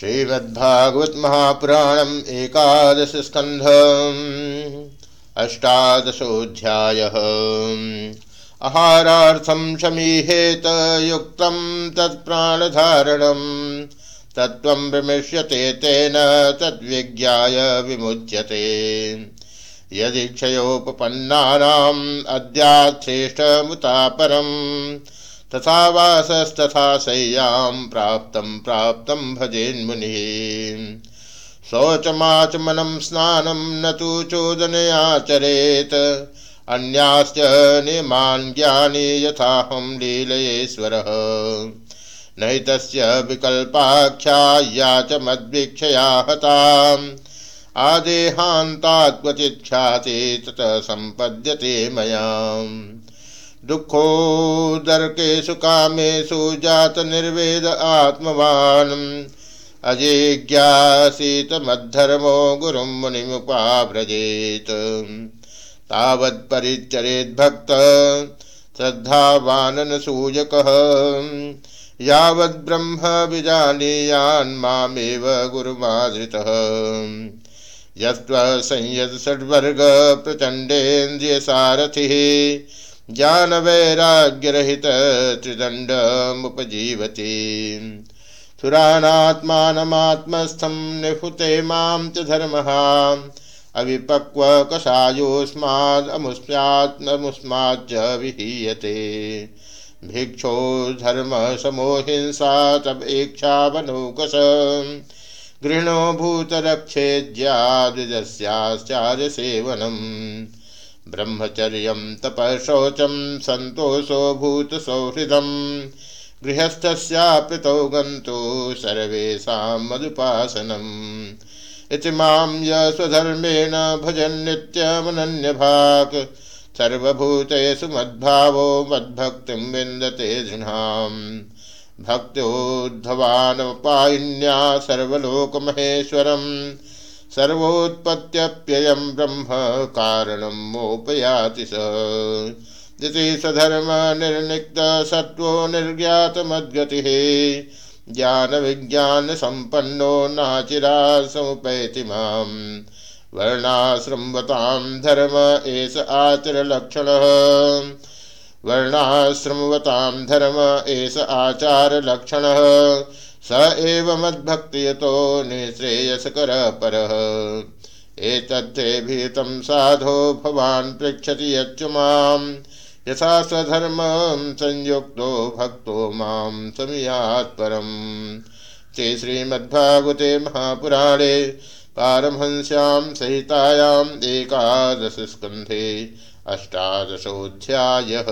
श्रीमद्भागवत महापुराणम एकादश स्कंध अष्टादशोध्याय आहारार्थम शमीहेत युक्त तत्प्राणधारणम तत्व विमृश्यते तेन तद्विज्ञाय विमुच्यते। यदि क्षयोपपन्नानाम् अद्याश्रेष्ठमुतापरम् तथा वासस्तथा शय्यां प्राप्तं प्राप्तं भजेन्मुनिः। शौचमाचमनं स्नानं न तु चोदनयाचरेत्। अन्याश्च नियमान् ज्ञानी यथाहं लीलयेश्वरः। नैतस्य विकल्पाख्याया च मद्वीक्षया हताम्। आदेहान्तात् क्वचित् ख्याते ततः सम्पद्यते मयाम्। दुःखोदर्केषु कामेषु जात निर्वेद आत्मवान्। अजिज्ञासीतमद्धर्मो गुरुं मुनिमुपाव्रजेत् तावत्परिचरेद्भक्त श्रद्धावाननसूयकः यावद्ब्रह्म विजानीयान्मामेव गुरुमाश्रितः। षड्वर्ग प्रचण्डेन्द्रियसारथिः ज्ञान वैराग्य रहित त्रिदंड मुपजीवती सुरानात्मानमात्मस्थं निहुते माँ च धर्मः। अविपक्व कषायोस्मादमुस्मात्मुस्माच्च विहीयते भिक्षो धर्म समो हिंसा तपेक्षावनौकस गृहणो भूतरक्षेज्याद्विजस्याश्चार्य सेवनम् ब्रह्मचर्य तपशौचम सन्तोषो भूतसौहृदम् गृहस्थस्याप्यतौ गन्तु सर्वेषां मदुपासनम् इति माँ यस्वधर्मेण भजन्नित्यमनन्यभाक्, सर्वभूतेषु मद्भावो मद्भक्तिं विन्दते दृढाम् भक्त्योद्धवानपायिन्या सर्वलोकमहेश्वरम् सर्वोत्पत्त्यप्ययं ब्रह्म कारणं मोपयाति स। इति सधर्म निर्निक्त सत्वो निर्ज्ञातमद्गतिः ज्ञान विज्ञान संपन्नो नाचिरा समुपैति माम् वर्णाश्रमवतां धर्म एष आचरलक्षणः। वर्णाश्रमवतां धर्म एष आचारलक्षणः। स एव मद्भक्तियतो निःश्रेयसकर परः। एतद्धेभितं साधो भवान् पृच्छति यच्च माँ यथा स्वधर्मं संयुक्तो भक्तो माँ समियात् ते श्रीमद्भागवते महापुराणे पारमहंस्यां सहितायाम् एकादशस्कन्धे अष्टादशोऽध्यायः।